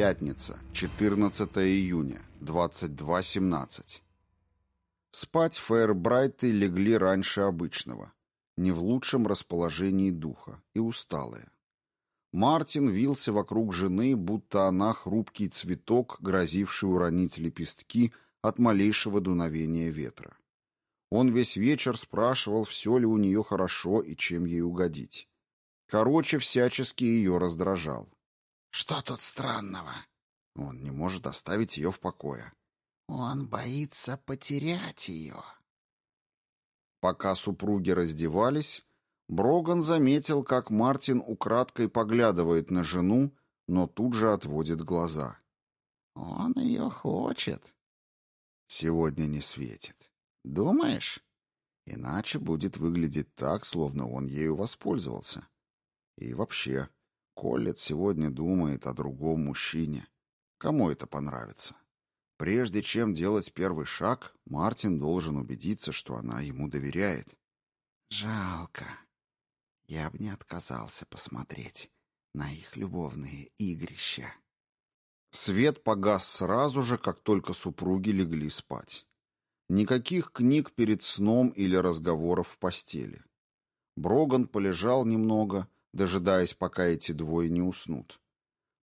Пятница, 14 июня, 22.17. Спать Фейербрайты легли раньше обычного, не в лучшем расположении духа и усталые. Мартин вился вокруг жены, будто она хрупкий цветок, грозивший уронить лепестки от малейшего дуновения ветра. Он весь вечер спрашивал, все ли у нее хорошо и чем ей угодить. Короче, всячески ее раздражал. «Что тут странного?» Он не может оставить ее в покое. «Он боится потерять ее». Пока супруги раздевались, Броган заметил, как Мартин украдкой поглядывает на жену, но тут же отводит глаза. «Он ее хочет». «Сегодня не светит. Думаешь?» Иначе будет выглядеть так, словно он ею воспользовался. И вообще, Коллет сегодня думает о другом мужчине. Кому это понравится? Прежде чем делать первый шаг, Мартин должен убедиться, что она ему доверяет. Жалко. Я бы не отказался посмотреть на их любовные игрища. Свет погас сразу же, как только супруги легли спать. Никаких книг перед сном или разговоров в постели. Броган полежал немного, дожидаясь, пока эти двое не уснут.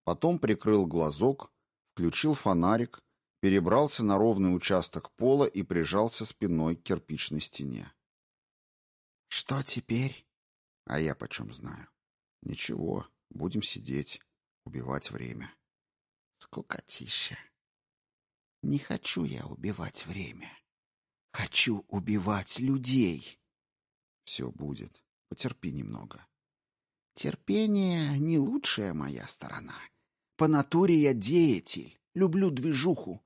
Потом прикрыл глазок, включил фонарик, перебрался на ровный участок пола и прижался спиной к кирпичной стене. «Что теперь?» «А я почем знаю?» «Ничего, будем сидеть, убивать время». «Скукотища. Не хочу я убивать время. Хочу убивать людей». «Все будет. Потерпи немного». Терпение — не лучшая моя сторона. По натуре я деятель, люблю движуху.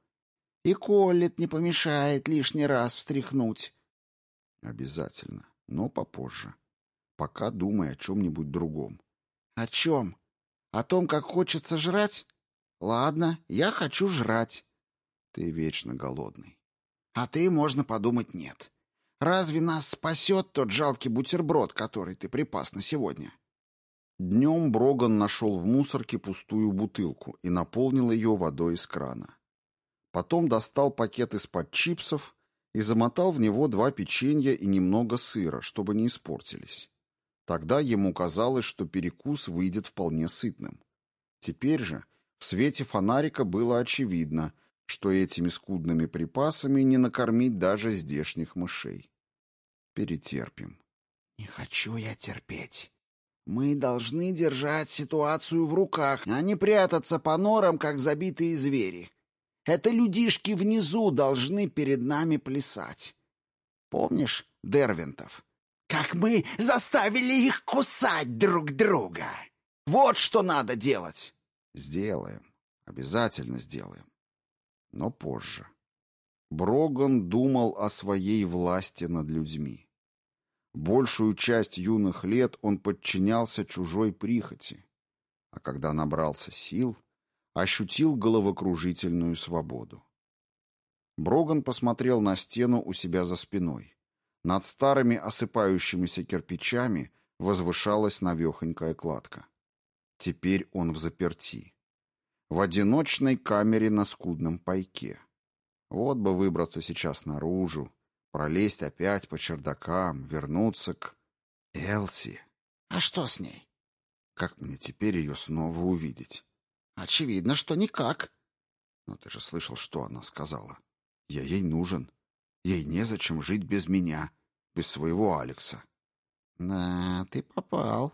И Коллет не помешает лишний раз встряхнуть. Обязательно, но попозже. Пока думай о чем-нибудь другом. О чем? О том, как хочется жрать? Ладно, я хочу жрать. Ты вечно голодный. А ты, можно подумать, нет. Разве нас спасет тот жалкий бутерброд, который ты припас на сегодня? Днем Броган нашел в мусорке пустую бутылку и наполнил ее водой из крана. Потом достал пакет из-под чипсов и замотал в него два печенья и немного сыра, чтобы не испортились. Тогда ему казалось, что перекус выйдет вполне сытным. Теперь же в свете фонарика было очевидно, что этими скудными припасами не накормить даже здешних мышей. Перетерпим. «Не хочу я терпеть», мы должны держать ситуацию в руках, а не прятаться по норам, как забитые звери. Это людишки внизу должны перед нами плясать. Помнишь Дервинтов? Как мы заставили их кусать друг друга. Вот что надо делать. Сделаем. Обязательно сделаем. Но позже. Броган думал о своей власти над людьми. Большую часть юных лет он подчинялся чужой прихоти, а когда набрался сил, ощутил головокружительную свободу. Броган посмотрел на стену у себя за спиной. Над старыми осыпающимися кирпичами возвышалась навехонькая кладка. Теперь он в заперти. В одиночной камере на скудном пайке. Вот бы выбраться сейчас наружу, Пролезть опять по чердакам, вернуться к... Элси. А что с ней? Как мне теперь ее снова увидеть? Очевидно, что никак. Но ты же слышал, что она сказала. Я ей нужен. Ей незачем жить без меня, без своего Алекса. Да, ты попал.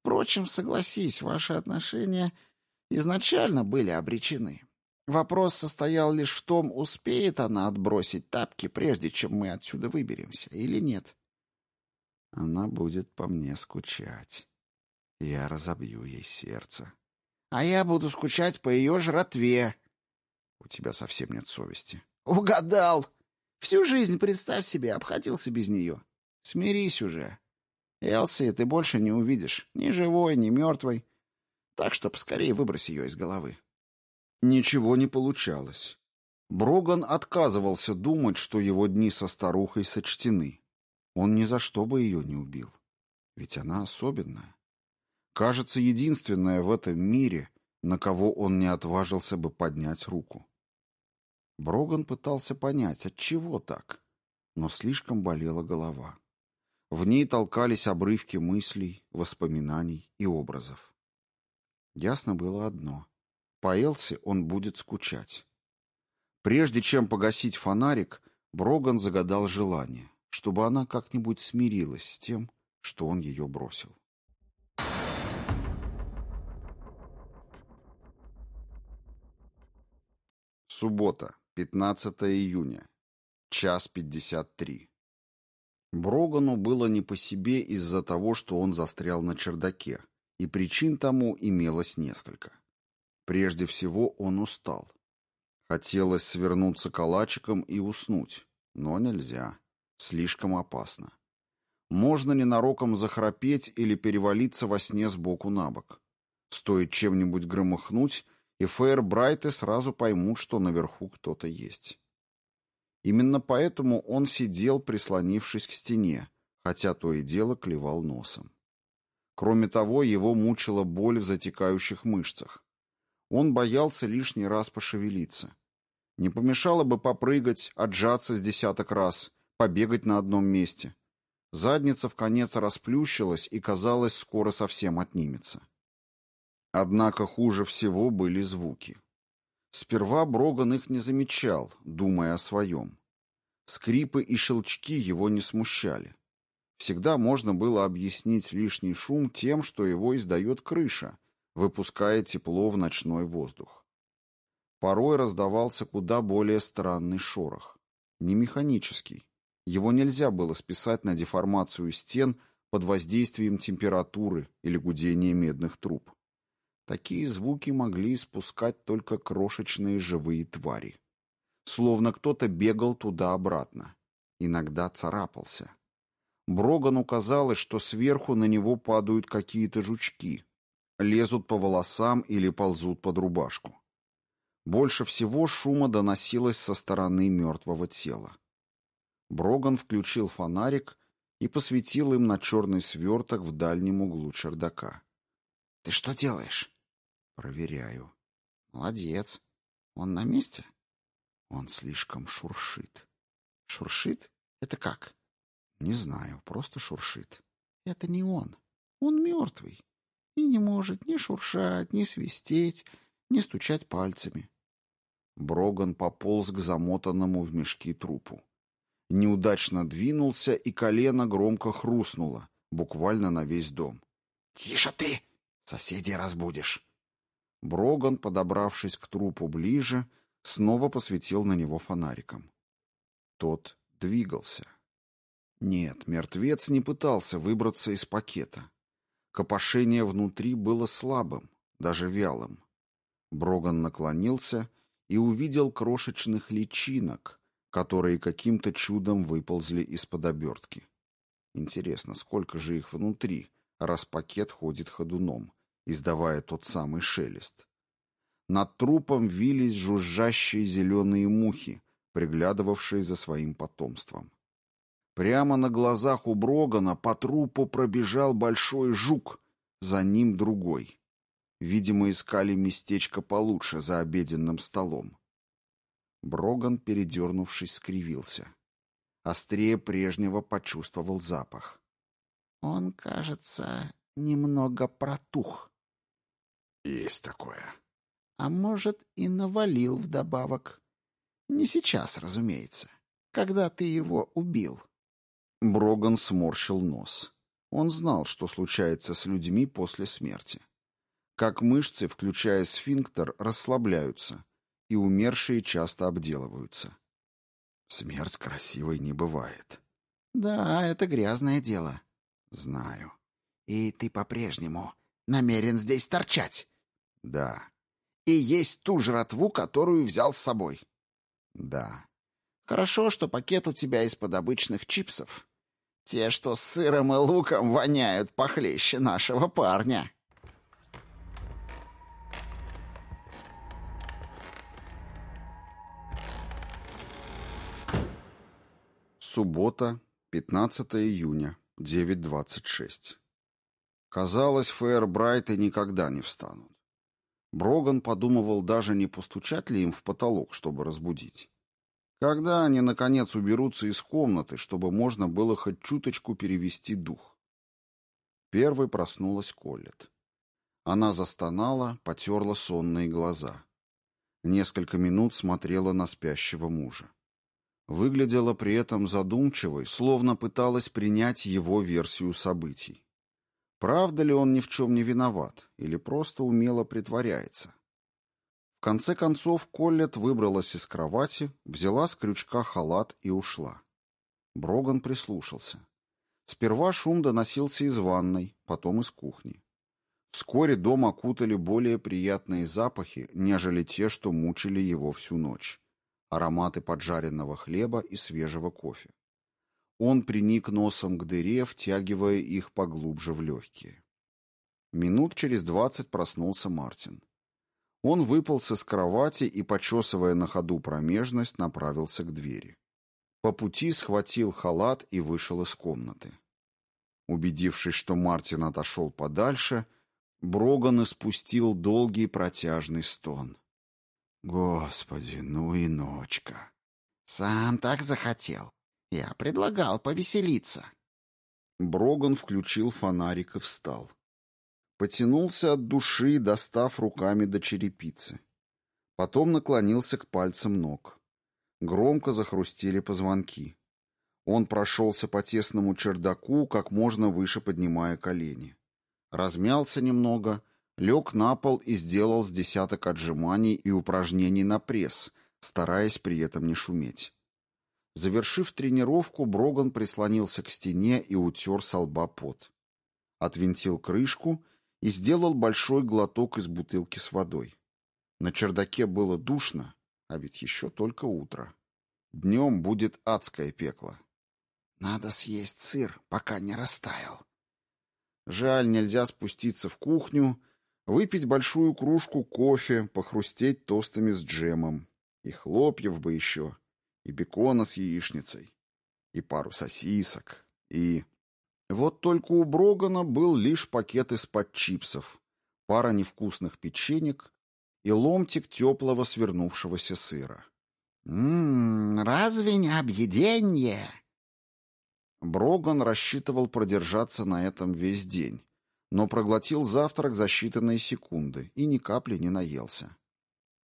Впрочем, согласись, ваши отношения изначально были обречены. Вопрос состоял лишь в том, успеет она отбросить тапки, прежде чем мы отсюда выберемся, или нет. Она будет по мне скучать. Я разобью ей сердце. А я буду скучать по ее жратве. У тебя совсем нет совести. Угадал. Всю жизнь, представь себе, обходился без нее. Смирись уже. Элси ты больше не увидишь. Ни живой, ни мертвой. Так что поскорее выбрось ее из головы. Ничего не получалось. Броган отказывался думать, что его дни со старухой сочтены. Он ни за что бы ее не убил. Ведь она особенная. Кажется, единственная в этом мире, на кого он не отважился бы поднять руку. Броган пытался понять, от чего так, но слишком болела голова. В ней толкались обрывки мыслей, воспоминаний и образов. Ясно было одно. По Элси он будет скучать. Прежде чем погасить фонарик, Броган загадал желание, чтобы она как-нибудь смирилась с тем, что он ее бросил. Суббота, 15 июня, час 53. Брогану было не по себе из-за того, что он застрял на чердаке, и причин тому имелось несколько. Прежде всего он устал. Хотелось свернуться калачиком и уснуть, но нельзя. Слишком опасно. Можно ненароком захрапеть или перевалиться во сне сбоку на бок. Стоит чем-нибудь громыхнуть, и Фейр Брайты сразу поймут, что наверху кто-то есть. Именно поэтому он сидел, прислонившись к стене, хотя то и дело клевал носом. Кроме того, его мучила боль в затекающих мышцах. Он боялся лишний раз пошевелиться. Не помешало бы попрыгать, отжаться с десяток раз, побегать на одном месте. Задница в конец расплющилась и, казалось, скоро совсем отнимется. Однако хуже всего были звуки. Сперва Броган их не замечал, думая о своем. Скрипы и щелчки его не смущали. Всегда можно было объяснить лишний шум тем, что его издает крыша, выпуская тепло в ночной воздух. Порой раздавался куда более странный шорох. Не механический. Его нельзя было списать на деформацию стен под воздействием температуры или гудения медных труб. Такие звуки могли испускать только крошечные живые твари. Словно кто-то бегал туда-обратно. Иногда царапался. Брогану казалось, что сверху на него падают какие-то жучки, лезут по волосам или ползут под рубашку. Больше всего шума доносилось со стороны мертвого тела. Броган включил фонарик и посветил им на черный сверток в дальнем углу чердака. — Ты что делаешь? — Проверяю. — Молодец. Он на месте? — Он слишком шуршит. — Шуршит? Это как? — Не знаю, просто шуршит. — Это не он. Он мертвый и не может ни шуршать, ни свистеть, ни стучать пальцами. Броган пополз к замотанному в мешки трупу. Неудачно двинулся, и колено громко хрустнуло, буквально на весь дом. «Тише ты! Соседей разбудишь!» Броган, подобравшись к трупу ближе, снова посветил на него фонариком. Тот двигался. Нет, мертвец не пытался выбраться из пакета. Копошение внутри было слабым, даже вялым. Броган наклонился и увидел крошечных личинок, которые каким-то чудом выползли из-под обертки. Интересно, сколько же их внутри, раз пакет ходит ходуном, издавая тот самый шелест. Над трупом вились жужжащие зеленые мухи, приглядывавшие за своим потомством. Прямо на глазах у Брогана по трупу пробежал большой жук, за ним другой. Видимо, искали местечко получше за обеденным столом. Броган, передернувшись, скривился. Острее прежнего почувствовал запах. Он, кажется, немного протух. Есть такое. А может, и навалил вдобавок. Не сейчас, разумеется, когда ты его убил. Броган сморщил нос. Он знал, что случается с людьми после смерти. Как мышцы, включая сфинктер, расслабляются, и умершие часто обделываются. Смерть красивой не бывает. Да, это грязное дело. Знаю. И ты по-прежнему намерен здесь торчать? Да. И есть ту жратву, которую взял с собой? Да. Хорошо, что пакет у тебя из-под обычных чипсов. Те, что с сыром и луком, воняют похлеще нашего парня. Суббота, 15 июня, 9.26. Казалось, Фейербрайты никогда не встанут. Броган подумывал даже не постучать ли им в потолок, чтобы разбудить. Когда они, наконец, уберутся из комнаты, чтобы можно было хоть чуточку перевести дух? Первой проснулась Коллет. Она застонала, потерла сонные глаза. Несколько минут смотрела на спящего мужа. Выглядела при этом задумчивой, словно пыталась принять его версию событий. Правда ли он ни в чем не виноват, или просто умело притворяется? Конце концов Коллет выбралась из кровати, взяла с крючка халат и ушла. Броган прислушался. Сперва шум доносился из ванной, потом из кухни. Вскоре дом окутали более приятные запахи, нежели те, что мучили его всю ночь. Ароматы поджаренного хлеба и свежего кофе. Он приник носом к дыре, втягивая их поглубже в легкие. Минут через двадцать проснулся Мартин. Он выполз из кровати и, почесывая на ходу промежность, направился к двери. По пути схватил халат и вышел из комнаты. Убедившись, что Мартин отошел подальше, Броган испустил долгий протяжный стон. «Господи, ну и ночка!» «Сам так захотел», я предлагал повеселиться. Броган включил фонарик и встал. Потянулся от души, достав руками до черепицы. Потом наклонился к пальцам ног. Громко захрустели позвонки. Он прошелся по тесному чердаку, как можно выше поднимая колени. Размялся немного, лег на пол и сделал с десяток отжиманий и упражнений на пресс, стараясь при этом не шуметь. Завершив тренировку, Броган прислонился к стене и утер со лба пот. Отвинтил крышку и сделал большой глоток из бутылки с водой. На чердаке было душно, а ведь еще только утро. Днем будет адское пекло. Надо съесть сыр, пока не растаял. Жаль, нельзя спуститься в кухню, выпить большую кружку кофе, похрустеть тостами с джемом. И хлопьев бы еще и бекона с яичницей, и пару сосисок, и... Вот только у Брогана был лишь пакет из-под чипсов, пара невкусных печенек и ломтик теплого свернувшегося сыра. «Ммм, разве не объеденье?» Броган рассчитывал продержаться на этом весь день, но проглотил завтрак за считанные секунды и ни капли не наелся.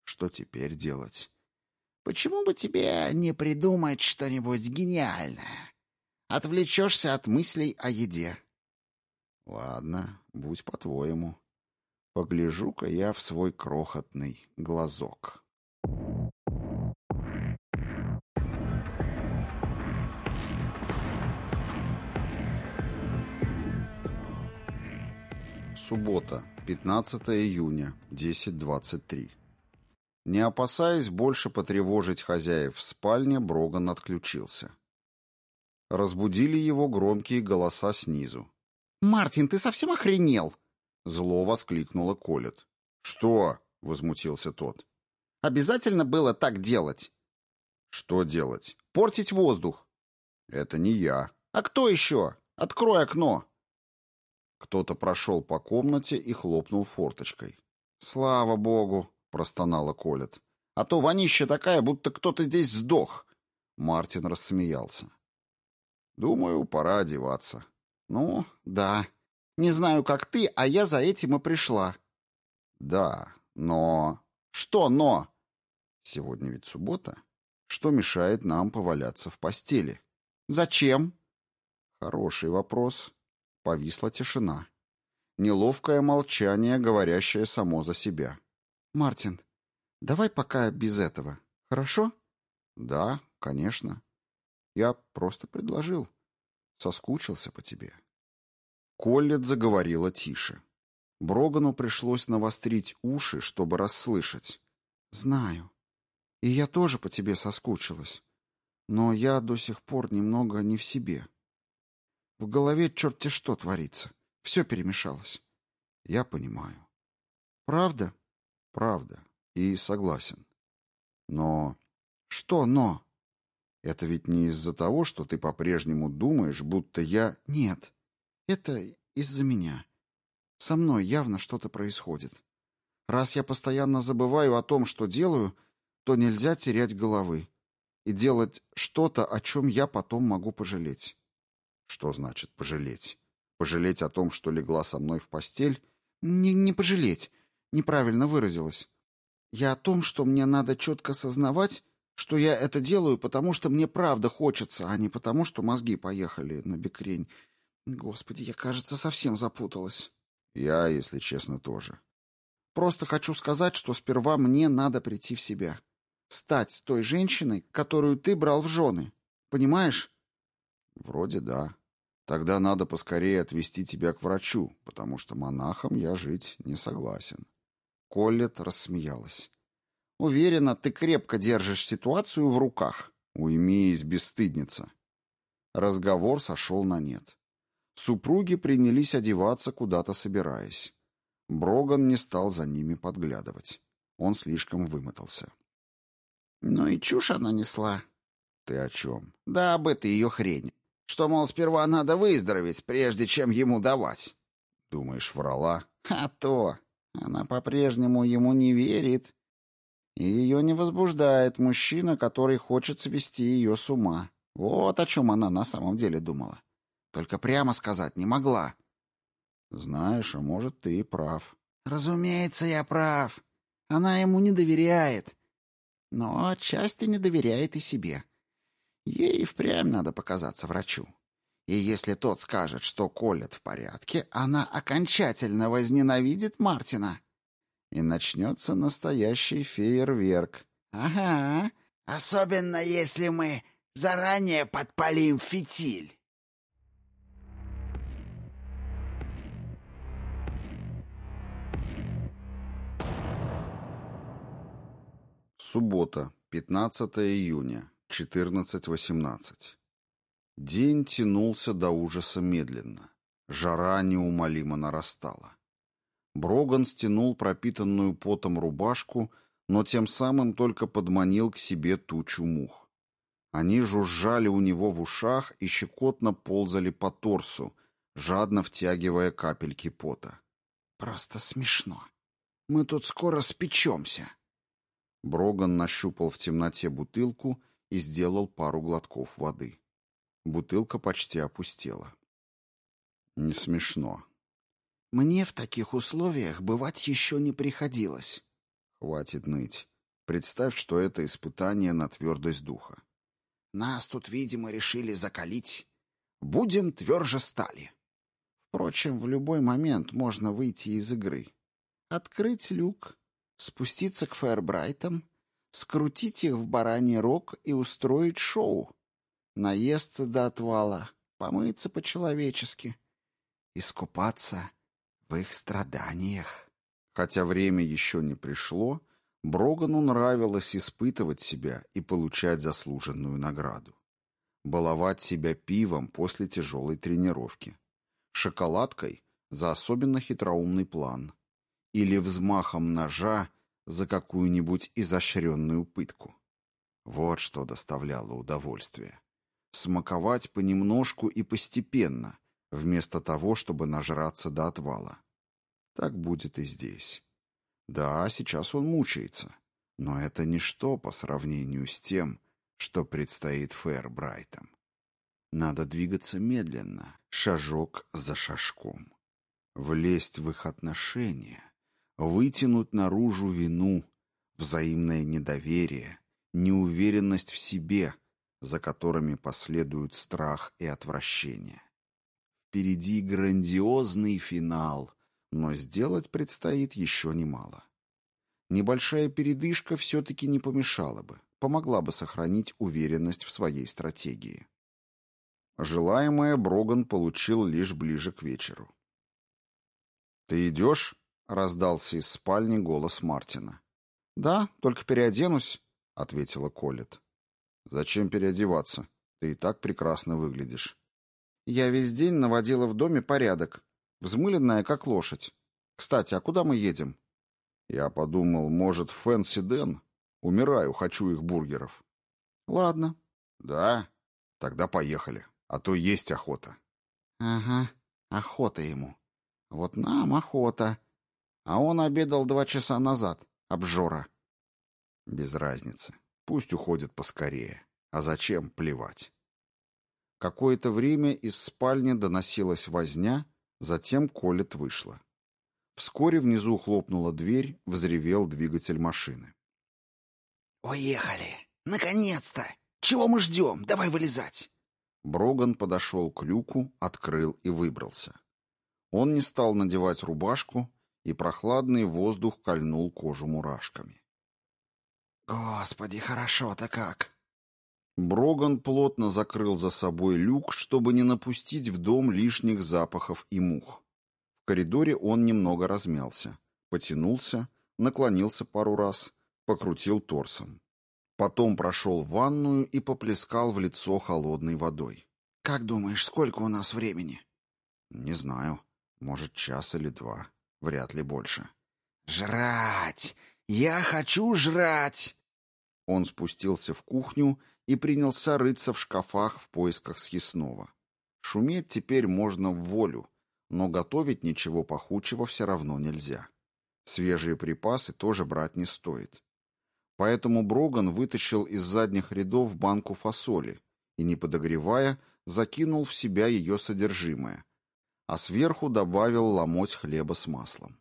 Что теперь делать? Почему бы тебе не придумать что-нибудь гениальное? Отвлечешься от мыслей о еде. Ладно, будь по-твоему. Погляжу-ка я в свой крохотный глазок. Суббота, 15 июня, 10.23. Не опасаясь больше потревожить хозяев в спальне, Броган отключился. Разбудили его громкие голоса снизу. «Мартин, ты совсем охренел?» Зло воскликнула Колет. «Что?» — возмутился тот. «Обязательно было так делать?» «Что делать?» «Портить воздух». «Это не я». «А кто еще? Открой окно». Кто-то прошел по комнате и хлопнул форточкой. «Слава богу!» — простонала Колет. «А то вонища такая, будто кто-то здесь сдох!» Мартин рассмеялся. «Думаю, пора одеваться». «Ну, да. Не знаю, как ты, а я за этим и пришла». «Да, но...» «Что «но»?» «Сегодня ведь суббота. Что мешает нам поваляться в постели?» «Зачем?» «Хороший вопрос». Повисла тишина. Неловкое молчание, говорящее само за себя. Мартин, давай пока без этого, хорошо? Да, конечно. Я просто предложил. Соскучился по тебе. Коллет заговорила тише. Брогану пришлось навострить уши, чтобы расслышать. Знаю. И я тоже по тебе соскучилась. Но я до сих пор немного не в себе. В голове черт-те что творится. Все перемешалось. Я понимаю. Правда? Правда. И согласен. Но... Что «но»? Это ведь не из-за того, что ты по-прежнему думаешь, будто я... Нет. Это из-за меня. Со мной явно что-то происходит. Раз я постоянно забываю о том, что делаю, то нельзя терять головы и делать что-то, о чем я потом могу пожалеть. Что значит пожалеть? Пожалеть о том, что легла со мной в постель? Не, не пожалеть. Неправильно выразилась. Я о том, что мне надо четко сознавать, что я это делаю, потому что мне правда хочется, а не потому, что мозги поехали на бекрень. Господи, я, кажется, совсем запуталась. Я, если честно, тоже. Просто хочу сказать, что сперва мне надо прийти в себя. Стать той женщиной, которую ты брал в жены. Понимаешь? Вроде да. Тогда надо поскорее отвезти тебя к врачу, потому что монахом я жить не согласен. Коллет рассмеялась. Уверена, ты крепко держишь ситуацию в руках. Уймись, бесстыдница. Разговор сошел на нет. Супруги принялись одеваться, куда-то собираясь. Броган не стал за ними подглядывать. Он слишком вымотался. «Ну и чушь она несла». «Ты о чем?» «Да об этой ее хрени. Что, мол, сперва надо выздороветь, прежде чем ему давать». «Думаешь, врала?» «А то. Она по-прежнему ему не верит. И ее не возбуждает мужчина, который хочет свести ее с ума. Вот о чем она на самом деле думала. Только прямо сказать не могла». Знаешь, а может, ты и прав. Разумеется, я прав. Она ему не доверяет. Но отчасти не доверяет и себе. Ей впрямь надо показаться врачу. И если тот скажет, что Колет в порядке, она окончательно возненавидит Мартина. И начнется настоящий фейерверк. Ага. Особенно если мы заранее подпалим фитиль. Суббота, 15 июня, 14.18. День тянулся до ужаса медленно. Жара неумолимо нарастала. Броган стянул пропитанную потом рубашку, но тем самым только подманил к себе тучу мух. Они жужжали у него в ушах и щекотно ползали по торсу, жадно втягивая капельки пота. «Просто смешно. Мы тут скоро спечемся». Броган нащупал в темноте бутылку и сделал пару глотков воды. Бутылка почти опустела. Не смешно. Мне в таких условиях бывать еще не приходилось. Хватит ныть. Представь, что это испытание на твердость духа. Нас тут, видимо, решили закалить. Будем тверже стали. Впрочем, в любой момент можно выйти из игры. Открыть люк, спуститься к Фэрбрайтам, скрутить их в бараний рог и устроить шоу. Наесться до отвала, помыться по-человечески, искупаться в их страданиях. Хотя время еще не пришло, Брогану нравилось испытывать себя и получать заслуженную награду. Баловать себя пивом после тяжелой тренировки. Шоколадкой за особенно хитроумный план или взмахом ножа за какую-нибудь изощренную пытку. Вот что доставляло удовольствие. Смаковать понемножку и постепенно, вместо того, чтобы нажраться до отвала. Так будет и здесь. Да, сейчас он мучается, но это ничто по сравнению с тем, что предстоит Фэрбрайтам. Надо двигаться медленно, шажок за шажком. Влезть в их отношения, вытянуть наружу вину, взаимное недоверие, неуверенность в себе, за которыми последуют страх и отвращение. Впереди грандиозный финал, но сделать предстоит еще немало. Небольшая передышка все-таки не помешала бы, помогла бы сохранить уверенность в своей стратегии. Желаемое Броган получил лишь ближе к вечеру. «Ты идешь?» Раздался из спальни голос Мартина. «Да, только переоденусь», — ответила Колет. «Зачем переодеваться? Ты и так прекрасно выглядишь». «Я весь день наводила в доме порядок, взмыленная, как лошадь. Кстати, а куда мы едем?» Я подумал, может, Фэнси Дэн? Умираю, хочу их бургеров. «Ладно». «Да? Тогда поехали, а то есть охота». «Ага, охота ему. Вот нам охота». А он обедал два часа назад. Обжора. Без разницы. Пусть уходит поскорее. А зачем, плевать. Какое-то время из спальни доносилась возня, затем Колет вышла. Вскоре внизу хлопнула дверь, взревел двигатель машины. «Уехали! Наконец-то! Чего мы ждем? Давай вылезать!» Броган подошел к люку, открыл и выбрался. Он не стал надевать рубашку, и прохладный воздух кольнул кожу мурашками. «Господи, хорошо-то как!» Броган плотно закрыл за собой люк, чтобы не напустить в дом лишних запахов и мух. В коридоре он немного размялся, потянулся, наклонился пару раз, покрутил торсом. Потом прошел в ванную и поплескал в лицо холодной водой. «Как думаешь, сколько у нас времени?» «Не знаю. Может, час или два. Вряд ли больше». «Жрать! Я хочу жрать!» Он спустился в кухню и принялся рыться в шкафах в поисках съестного. Шуметь теперь можно в волю, но готовить ничего пахучего все равно нельзя. Свежие припасы тоже брать не стоит. Поэтому Броган вытащил из задних рядов банку фасоли и, не подогревая, закинул в себя ее содержимое, а сверху добавил ломоть хлеба с маслом.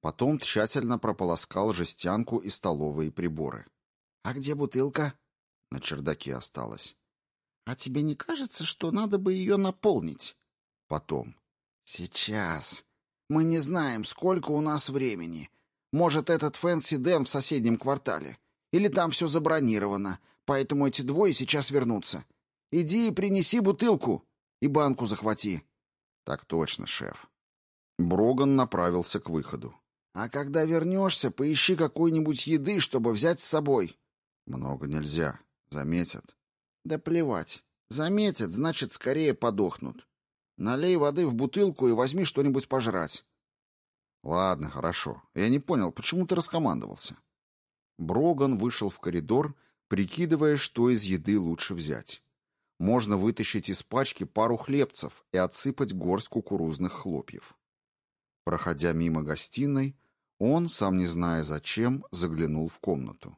Потом тщательно прополоскал жестянку и столовые приборы. «А где бутылка?» На чердаке осталась. «А тебе не кажется, что надо бы ее наполнить?» Потом. «Сейчас. Мы не знаем, сколько у нас времени. Может, этот Фэнси Дэн в соседнем квартале. Или там все забронировано, поэтому эти двое сейчас вернутся. Иди и принеси бутылку и банку захвати. Так точно, шеф. Броган направился к выходу. А когда вернешься, поищи какой-нибудь еды, чтобы взять с собой. Много нельзя. Заметят. Да плевать. Заметят, значит, скорее подохнут. Налей воды в бутылку и возьми что-нибудь пожрать. Ладно, хорошо. Я не понял, почему ты раскомандовался? Броган вышел в коридор, прикидывая, что из еды лучше взять. Можно вытащить из пачки пару хлебцев и отсыпать горсть кукурузных хлопьев. Проходя мимо гостиной, он, сам не зная зачем, заглянул в комнату.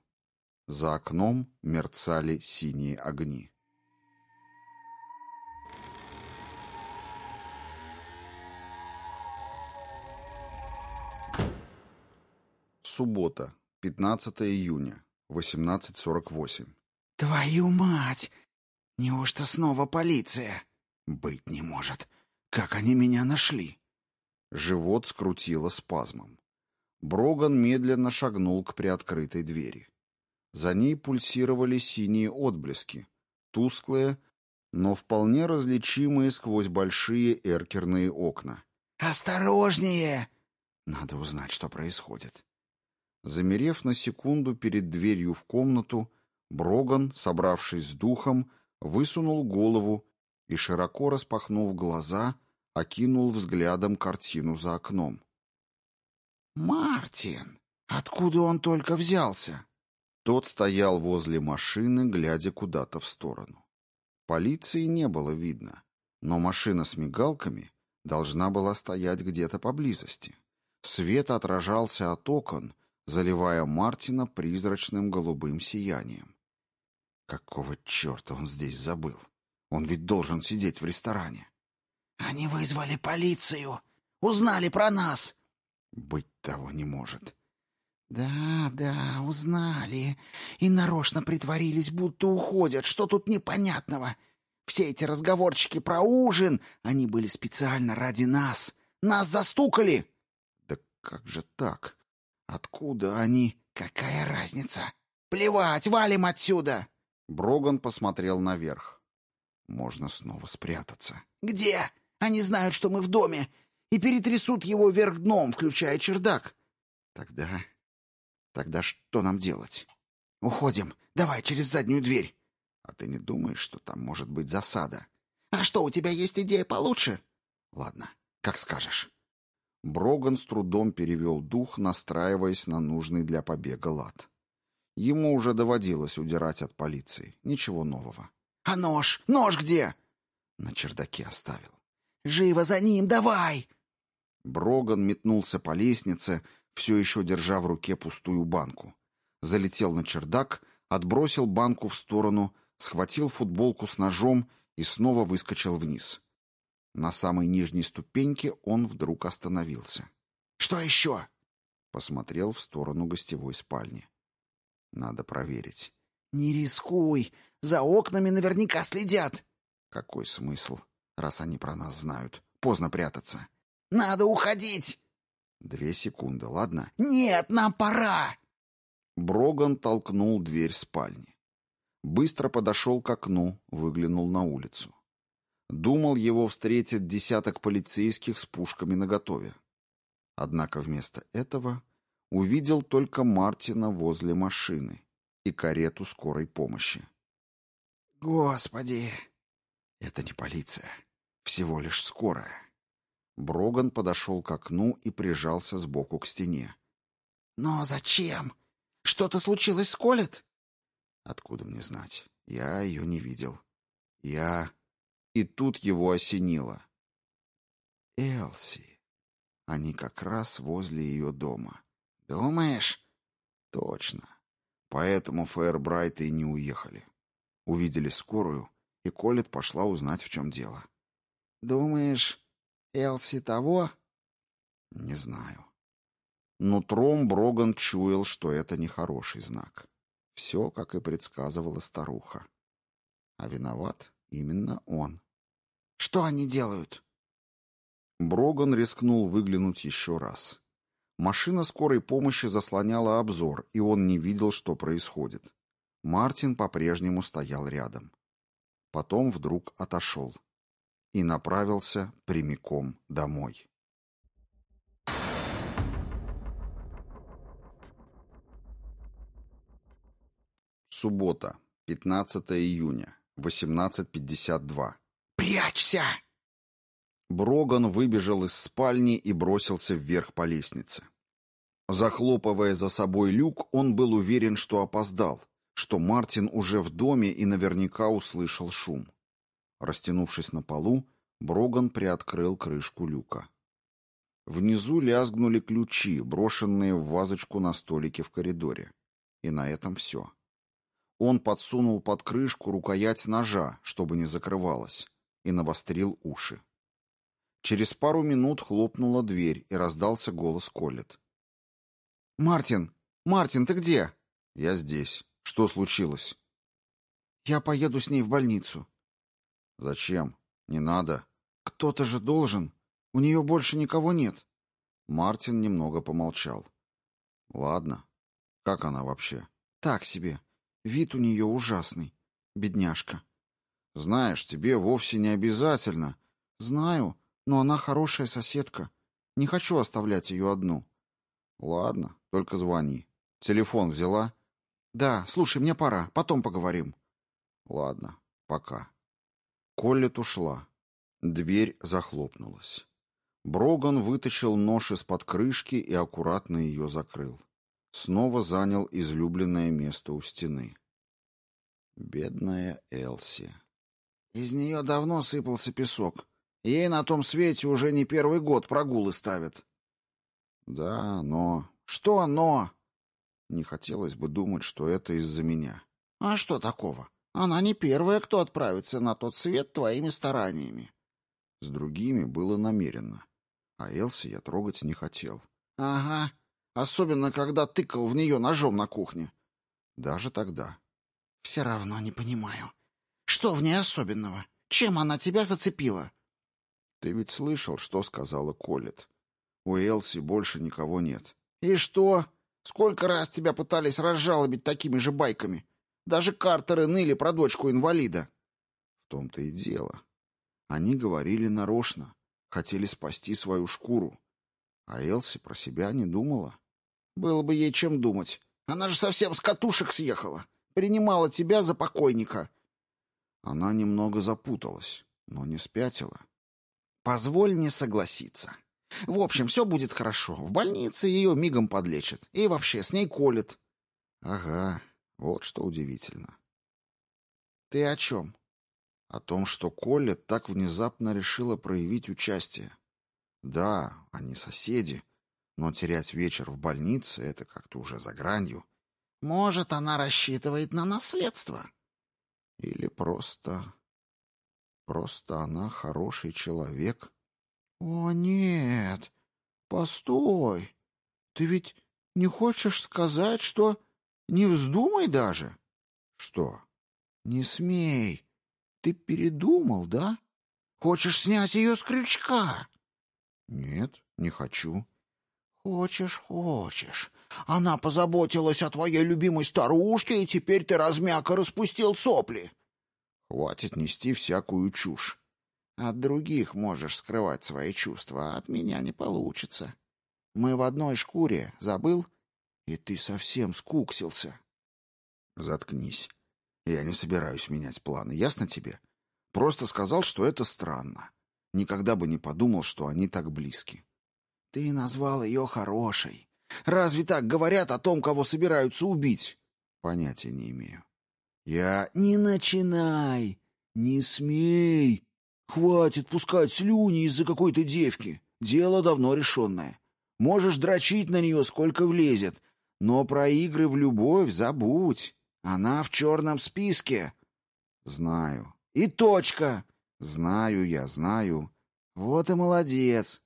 За окном мерцали синие огни. Суббота, 15 июня, 18.48. «Твою мать! Неужто снова полиция?» «Быть не может. Как они меня нашли?» Живот скрутило спазмом. Броган медленно шагнул к приоткрытой двери. За ней пульсировали синие отблески, тусклые, но вполне различимые сквозь большие эркерные окна. «Осторожнее!» Надо узнать, что происходит. Замерев на секунду перед дверью в комнату, Броган, собравшись с духом, высунул голову и, широко распахнув глаза, окинул взглядом картину за окном. «Мартин! Откуда он только взялся?» Тот стоял возле машины, глядя куда-то в сторону. Полиции не было видно, но машина с мигалками должна была стоять где-то поблизости. Свет отражался от окон, заливая Мартина призрачным голубым сиянием. Какого черта он здесь забыл? Он ведь должен сидеть в ресторане. «Они вызвали полицию! Узнали про нас!» «Быть того не может!» «Да, да, узнали. И нарочно притворились, будто уходят. Что тут непонятного? Все эти разговорчики про ужин, они были специально ради нас. Нас застукали!» «Да как же так? Откуда они? Какая разница? Плевать, валим отсюда!» Броган посмотрел наверх. «Можно снова спрятаться». «Где? Они знают, что мы в доме, и перетрясут его вверх дном, включая чердак». «Тогда... тогда что нам делать?» «Уходим. Давай через заднюю дверь». «А ты не думаешь, что там может быть засада?» «А что, у тебя есть идея получше?» «Ладно, как скажешь». Броган с трудом перевел дух, настраиваясь на нужный для побега лад. Ему уже доводилось удирать от полиции. Ничего нового. «А нож? Нож где?» На чердаке оставил. «Живо за ним, давай!» Броган метнулся по лестнице, все еще держа в руке пустую банку. Залетел на чердак, отбросил банку в сторону, схватил футболку с ножом и снова выскочил вниз. На самой нижней ступеньке он вдруг остановился. «Что еще?» Посмотрел в сторону гостевой спальни. «Надо проверить». «Не рискуй! За окнами наверняка следят!» «Какой смысл, раз они про нас знают? Поздно прятаться». «Надо уходить!» «Две секунды, ладно?» «Нет, нам пора!» Броган толкнул дверь спальни. Быстро подошел к окну, выглянул на улицу. Думал, его встретит десяток полицейских с пушками наготове. Однако вместо этого увидел только Мартина возле машины и карету скорой помощи. «Господи!» «Это не полиция. Всего лишь скорая». Броган подошел к окну и прижался сбоку к стене. «Но зачем? Что-то случилось с Колет?» «Откуда мне знать? Я ее не видел. Я...» И тут его осенило. «Элси. Они как раз возле ее дома. Думаешь?» «Точно. Поэтому Фэйрбрайты и не уехали. Увидели скорую, и Колет пошла узнать, в чем дело». «Думаешь, Элси того?» «Не знаю». Нутром Броган чуял, что это нехороший знак. Все, как и предсказывала старуха. А виноват именно он. Что они делают?» Броган рискнул выглянуть еще раз. Машина скорой помощи заслоняла обзор, и он не видел, что происходит. Мартин по-прежнему стоял рядом. Потом вдруг отошел и направился прямиком домой. Суббота, 15 июня, 18.52. «Прячься!» Броган выбежал из спальни и бросился вверх по лестнице. Захлопывая за собой люк, он был уверен, что опоздал, что Мартин уже в доме и наверняка услышал шум. Растянувшись на полу, Броган приоткрыл крышку люка. Внизу лязгнули ключи, брошенные в вазочку на столике в коридоре. И на этом все. Он подсунул под крышку рукоять ножа, чтобы не закрывалась, и навострил уши. Через пару минут хлопнула дверь, и раздался голос Коллет. «Мартин! Мартин, ты где?» «Я здесь. Что случилось?» «Я поеду с ней в больницу». «Зачем? Не надо». «Кто-то же должен. У нее больше никого нет». Мартин немного помолчал. «Ладно. Как она вообще?» «Так себе. Вид у нее ужасный. Бедняжка». «Знаешь, тебе вовсе не обязательно». «Знаю, но она хорошая соседка. Не хочу оставлять ее одну». «Ладно, только звони. Телефон взяла?» «Да, слушай, мне пора. Потом поговорим». «Ладно, пока». Коллет ушла. Дверь захлопнулась. Броган вытащил нож из-под крышки и аккуратно ее закрыл. Снова занял излюбленное место у стены. Бедная Элси. Из нее давно сыпался песок. Ей на том свете уже не первый год прогулы ставят. Да, но... Что но? Не хотелось бы думать, что это из-за меня. А что такого? Она не первая, кто отправится на тот свет твоими стараниями. С другими было намеренно. А Элси я трогать не хотел. Ага. Особенно, когда тыкал в нее ножом на кухне. Даже тогда. Все равно не понимаю. Что в ней особенного? Чем она тебя зацепила? Ты ведь слышал, что сказала Колет. У Элси больше никого нет. И что? Сколько раз тебя пытались разжалобить такими же байками? Даже Картеры ныли про дочку инвалида. В том-то и дело. Они говорили нарочно, хотели спасти свою шкуру. А Элси про себя не думала. Было бы ей чем думать. Она же совсем с катушек съехала. Принимала тебя за покойника. Она немного запуталась, но не спятила. Позволь не согласиться. В общем, все будет хорошо. В больнице ее мигом подлечат. И вообще, с ней колет. Ага, вот что удивительно. Ты о чем? О том, что Колет так внезапно решила проявить участие. Да, они соседи, Но терять вечер в больнице — это как-то уже за гранью. Может, она рассчитывает на наследство. Или просто... Просто она хороший человек. О, нет. Постой. Ты ведь не хочешь сказать, что... Не вздумай даже. Что? Не смей. Ты передумал, да? Хочешь снять ее с крючка? Нет, не хочу. Хочешь, хочешь. Она позаботилась о твоей любимой старушке, и теперь ты размяк и распустил сопли. Хватит нести всякую чушь. От других можешь скрывать свои чувства, а от меня не получится. Мы в одной шкуре, забыл? И ты совсем скуксился. Заткнись. Я не собираюсь менять планы, ясно тебе? Просто сказал, что это странно. Никогда бы не подумал, что они так близки. Ты назвал ее хорошей. Разве так говорят о том, кого собираются убить? Понятия не имею. Я... Не начинай! Не смей! Хватит пускать слюни из-за какой-то девки. Дело давно решенное. Можешь дрочить на нее, сколько влезет. Но про игры в любовь забудь. Она в черном списке. Знаю. И точка. Знаю я, знаю. Вот и молодец.